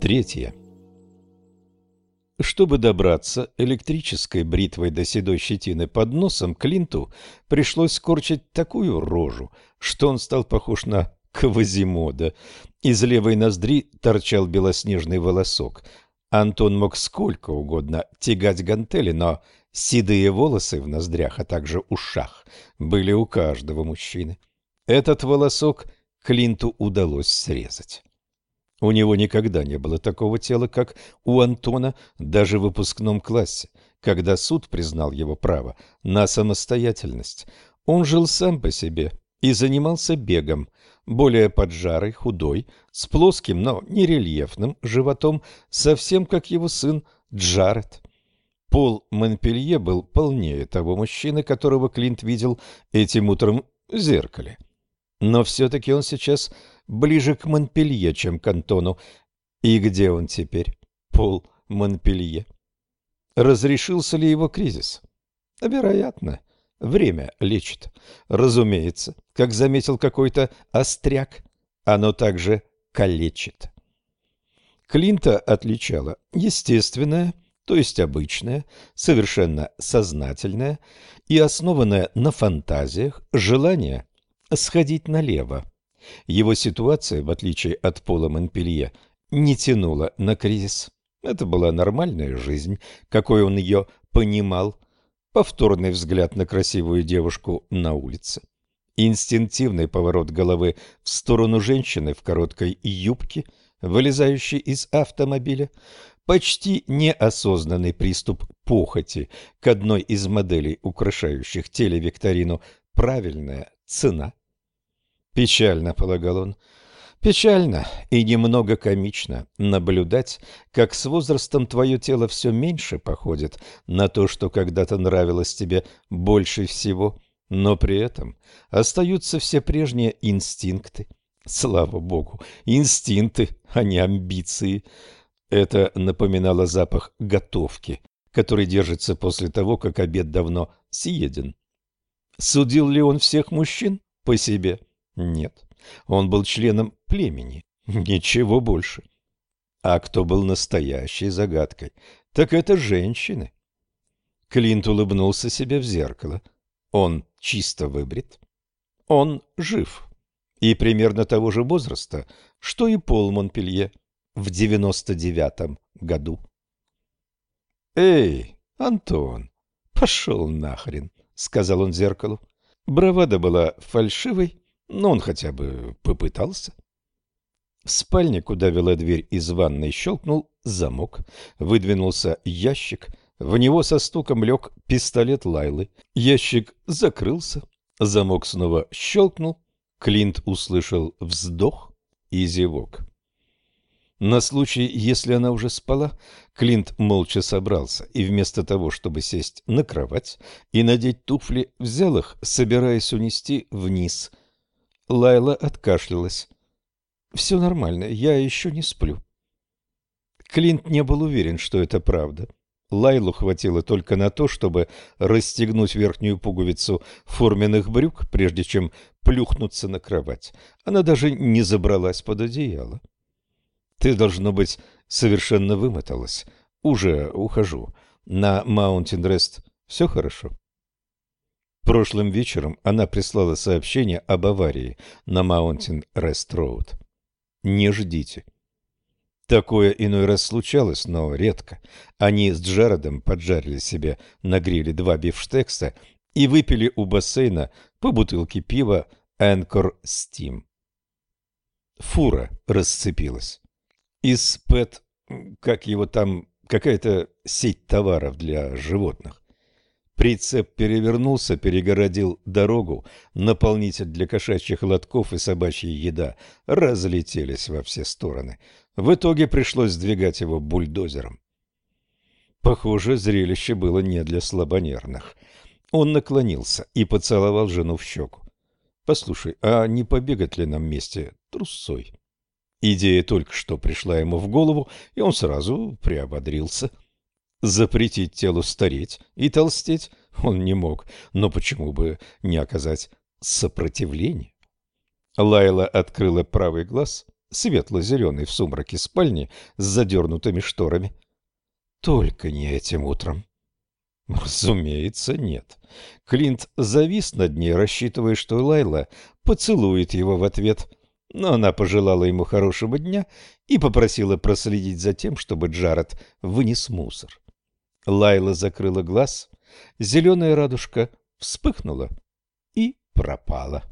Третье. Чтобы добраться электрической бритвой до седой щетины под носом, Клинту пришлось скорчить такую рожу, что он стал похож на Квазимода. Из левой ноздри торчал белоснежный волосок. Антон мог сколько угодно тягать гантели, но седые волосы в ноздрях, а также ушах были у каждого мужчины. Этот волосок Клинту удалось срезать. У него никогда не было такого тела, как у Антона, даже в выпускном классе, когда суд признал его право на самостоятельность. Он жил сам по себе и занимался бегом, более поджарый, худой, с плоским, но не рельефным животом, совсем как его сын Джаред. Пол Монпелье был полнее того мужчины, которого Клинт видел этим утром в зеркале. Но все-таки он сейчас ближе к Монпелье, чем к Антону. И где он теперь? Пол Монпелье. Разрешился ли его кризис? Вероятно. Время лечит. Разумеется, как заметил какой-то остряк, оно также калечит. Клинта отличала естественное, то есть обычное, совершенно сознательное и основанное на фантазиях желание сходить налево. Его ситуация, в отличие от Пола Монпелье, не тянула на кризис. Это была нормальная жизнь, какой он ее понимал. Повторный взгляд на красивую девушку на улице. Инстинктивный поворот головы в сторону женщины в короткой юбке, вылезающей из автомобиля. Почти неосознанный приступ похоти к одной из моделей, украшающих телевикторину «Правильная цена». Печально, полагал он, печально и немного комично наблюдать, как с возрастом твое тело все меньше походит на то, что когда-то нравилось тебе больше всего, но при этом остаются все прежние инстинкты. Слава богу, инстинкты, а не амбиции. Это напоминало запах готовки, который держится после того, как обед давно съеден. Судил ли он всех мужчин по себе? — нет, он был членом племени, ничего больше. А кто был настоящей загадкой, так это женщины. Клинт улыбнулся себе в зеркало. Он чисто выбрит. Он жив. И примерно того же возраста, что и Пол Монпелье в девяносто девятом году. «Эй, Антон, пошел нахрен», — сказал он зеркалу. Бравада была фальшивой но он хотя бы попытался. В спальне, куда вела дверь из ванной, щелкнул замок, выдвинулся ящик, в него со стуком лег пистолет Лайлы. Ящик закрылся, замок снова щелкнул, Клинт услышал вздох и зевок. На случай, если она уже спала, Клинт молча собрался и вместо того, чтобы сесть на кровать и надеть туфли, взял их, собираясь унести вниз – Лайла откашлялась. «Все нормально, я еще не сплю». Клинт не был уверен, что это правда. Лайлу хватило только на то, чтобы расстегнуть верхнюю пуговицу форменных брюк, прежде чем плюхнуться на кровать. Она даже не забралась под одеяло. «Ты, должно быть, совершенно вымоталась. Уже ухожу. На Маунтин-Рест все хорошо?» Прошлым вечером она прислала сообщение об аварии на Маунтин Рест Роуд. Не ждите. Такое иной раз случалось, но редко. Они с Джаредом поджарили себе на гриле два бифштекса и выпили у бассейна по бутылке пива Anchor Steam. Фура расцепилась. Из Пэт, как его там, какая-то сеть товаров для животных. Прицеп перевернулся, перегородил дорогу, наполнитель для кошачьих лотков и собачья еда разлетелись во все стороны. В итоге пришлось сдвигать его бульдозером. Похоже, зрелище было не для слабонервных. Он наклонился и поцеловал жену в щеку. «Послушай, а не побегать ли нам вместе трусцой?» Идея только что пришла ему в голову, и он сразу приободрился. Запретить телу стареть и толстеть он не мог, но почему бы не оказать сопротивление? Лайла открыла правый глаз, светло-зеленый в сумраке спальни с задернутыми шторами. Только не этим утром. Разумеется, нет. Клинт завис над ней, рассчитывая, что Лайла поцелует его в ответ — но она пожелала ему хорошего дня и попросила проследить за тем, чтобы Джаред вынес мусор. Лайла закрыла глаз, зеленая радужка вспыхнула и пропала.